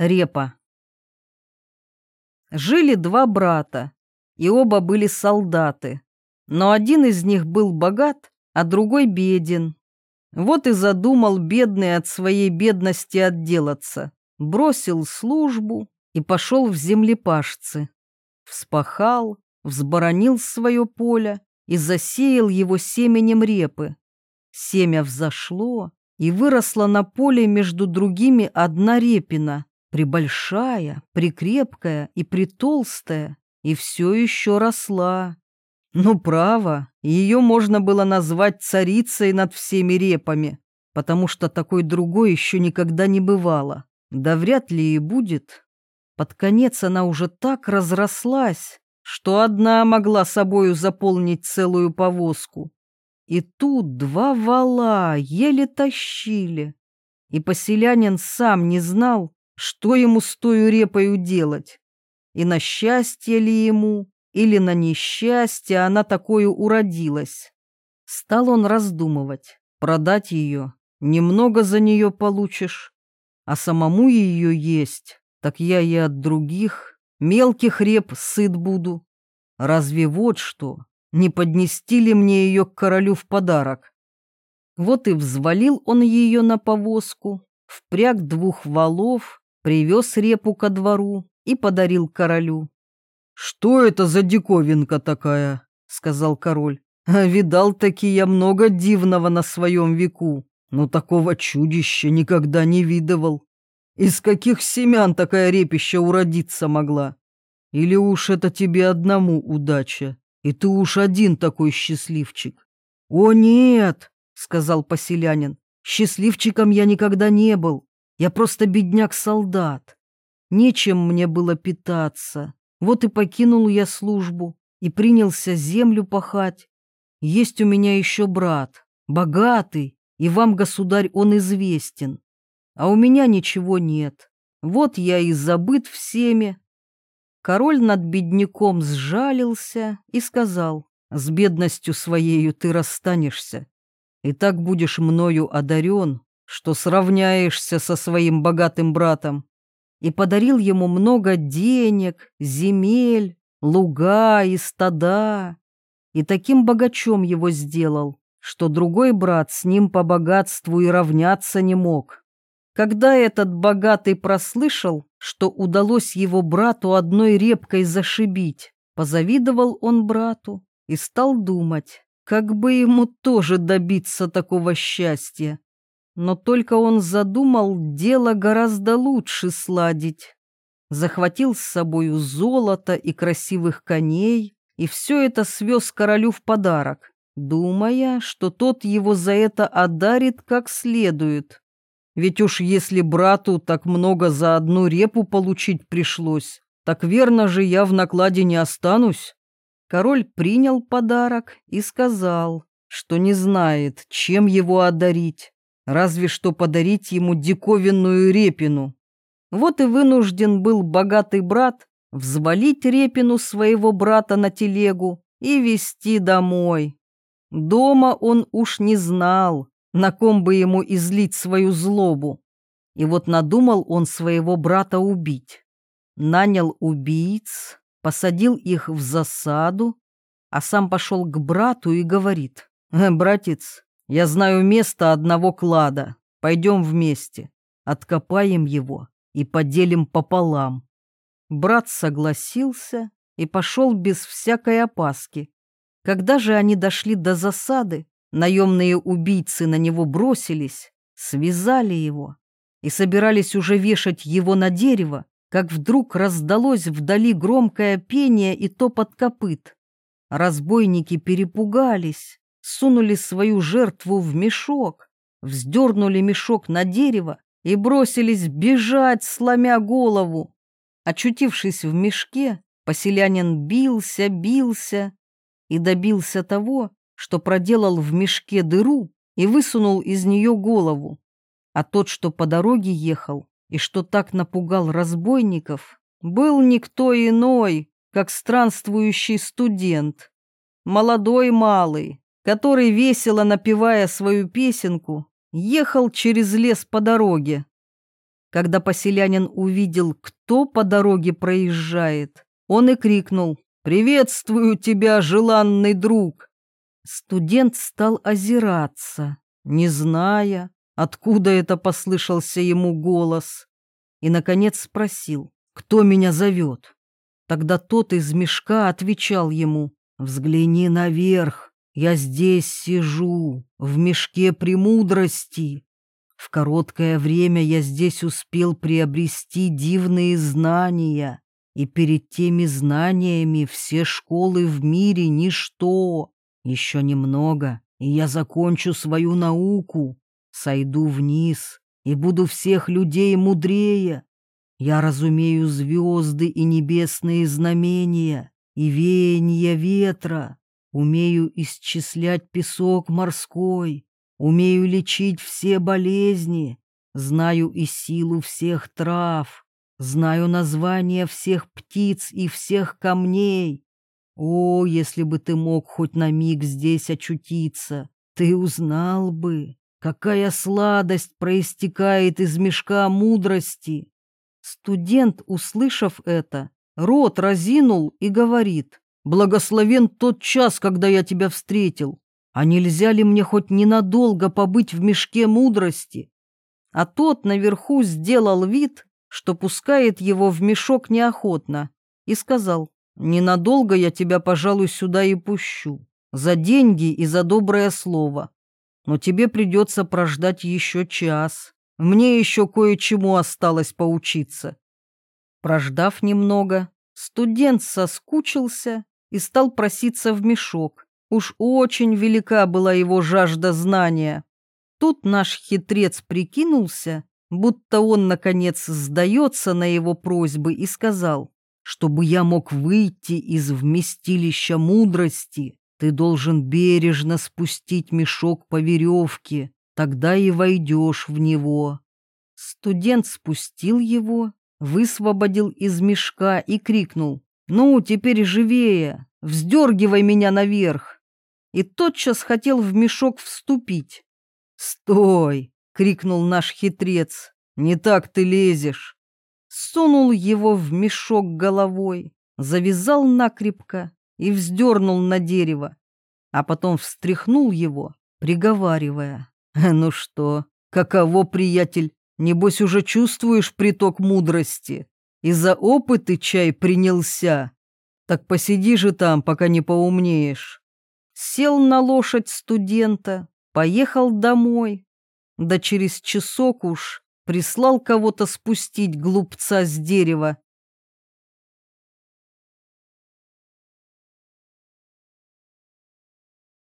Репа. Жили два брата, и оба были солдаты. Но один из них был богат, а другой беден. Вот и задумал бедный от своей бедности отделаться. Бросил службу и пошел в землепашцы. Вспахал, взборонил свое поле и засеял его семенем репы. Семя взошло, и выросла на поле между другими одна репина, прибольшая, прикрепкая и притолстая, и все еще росла. Ну, право, ее можно было назвать царицей над всеми репами, потому что такой другой еще никогда не бывало. Да вряд ли и будет. Под конец она уже так разрослась, что одна могла собою заполнить целую повозку. И тут два вала еле тащили. И поселянин сам не знал, что ему с той репою делать? И на счастье ли ему, или на несчастье она такое уродилась? Стал он раздумывать, продать ее, немного за нее получишь, а самому ее есть, так я и от других мелких реп сыт буду. Разве вот что, не поднести ли мне ее к королю в подарок? Вот и взвалил он ее на повозку, впряг двух валов привез репу ко двору и подарил королю. «Что это за диковинка такая?» — сказал король. «А видал-таки я много дивного на своем веку, но такого чудища никогда не видывал. Из каких семян такая репища уродиться могла? Или уж это тебе одному удача, и ты уж один такой счастливчик?» «О, нет!» — сказал поселянин. «Счастливчиком я никогда не был. Я просто бедняк-солдат. Нечем мне было питаться. Вот и покинул я службу и принялся землю пахать. Есть у меня еще брат, богатый, и вам, государь, он известен. А у меня ничего нет. Вот я и забыт всеми. Король над бедняком сжалился и сказал, с бедностью своею ты расстанешься, и так будешь мною одарен, что сравняешься со своим богатым братом, и подарил ему много денег, земель, луга и стада, и таким богачом его сделал, что другой брат с ним по богатству и равняться не мог. Когда этот богатый прослышал, что удалось его брату одной репкой зашибить, позавидовал он брату и стал думать, как бы ему тоже добиться такого счастья. Но только он задумал дело гораздо лучше сладить. Захватил с собою золото и красивых коней, и все это свез королю в подарок, думая, что тот его за это одарит как следует. Ведь уж если брату так много за одну репу получить пришлось, так верно же я в накладе не останусь. Король принял подарок и сказал, что не знает, чем его одарить, разве что подарить ему диковинную репину. Вот и вынужден был богатый брат взвалить репину своего брата на телегу и везти домой. Дома он уж не знал, на ком бы ему излить свою злобу. И вот надумал он своего брата убить. Нанял убийц, посадил их в засаду, а сам пошел к брату и говорит, «Э, «Братец, я знаю место одного клада. Пойдем вместе. Откопаем его и поделим пополам. Брат согласился и пошел без всякой опаски. Когда же они дошли до засады, наемные убийцы на него бросились, связали его и собирались уже вешать его на дерево, как вдруг раздалось вдали громкое пение и топот копыт. Разбойники перепугались сунули свою жертву в мешок, вздернули мешок на дерево и бросились бежать, сломя голову. Очутившись в мешке, поселянин бился, бился и добился того, что проделал в мешке дыру и высунул из нее голову. А тот, что по дороге ехал и что так напугал разбойников, был никто иной, как странствующий студент, молодой малый, который, весело напевая свою песенку, ехал через лес по дороге. Когда поселянин увидел, кто по дороге проезжает, он и крикнул «Приветствую тебя, желанный друг!» Студент стал озираться, не зная, откуда это послышался ему голос, и, наконец, спросил «Кто меня зовет?» Тогда тот из мешка отвечал ему «Взгляни наверх, я здесь сижу, в мешке премудрости. В короткое время я здесь успел приобрести дивные знания, и перед теми знаниями все школы в мире ничто. Еще немного, и я закончу свою науку, сойду вниз и буду всех людей мудрее. Я разумею звезды и небесные знамения, и веяния ветра, умею исчислять песок морской, Умею лечить все болезни, знаю и силу всех трав, знаю названия всех птиц и всех камней. О, если бы ты мог хоть на миг здесь очутиться, ты узнал бы, какая сладость проистекает из мешка мудрости. Студент, услышав это, рот разинул и говорит, «Благословен тот час, когда я тебя встретил. А нельзя ли мне хоть ненадолго побыть в мешке мудрости? А тот наверху сделал вид, что пускает его в мешок неохотно, и сказал, «Ненадолго я тебя, пожалуй, сюда и пущу, за деньги и за доброе слово. Но тебе придется прождать еще час. Мне еще кое-чему осталось поучиться». Прождав немного, студент соскучился и стал проситься в мешок, Уж очень велика была его жажда знания. Тут наш хитрец прикинулся, будто он, наконец, сдается на его просьбы и сказал, «Чтобы я мог выйти из вместилища мудрости, ты должен бережно спустить мешок по веревке, тогда и войдешь в него». Студент спустил его, высвободил из мешка и крикнул, «Ну, теперь живее, вздергивай меня наверх!» и тотчас хотел в мешок вступить. «Стой!» — крикнул наш хитрец. «Не так ты лезешь!» Сунул его в мешок головой, завязал накрепко и вздернул на дерево, а потом встряхнул его, приговаривая. «Ну что, каково, приятель, небось уже чувствуешь приток мудрости? И за опыты чай принялся? Так посиди же там, пока не поумнеешь» сел на лошадь студента, поехал домой. Да через часок уж прислал кого-то спустить глупца с дерева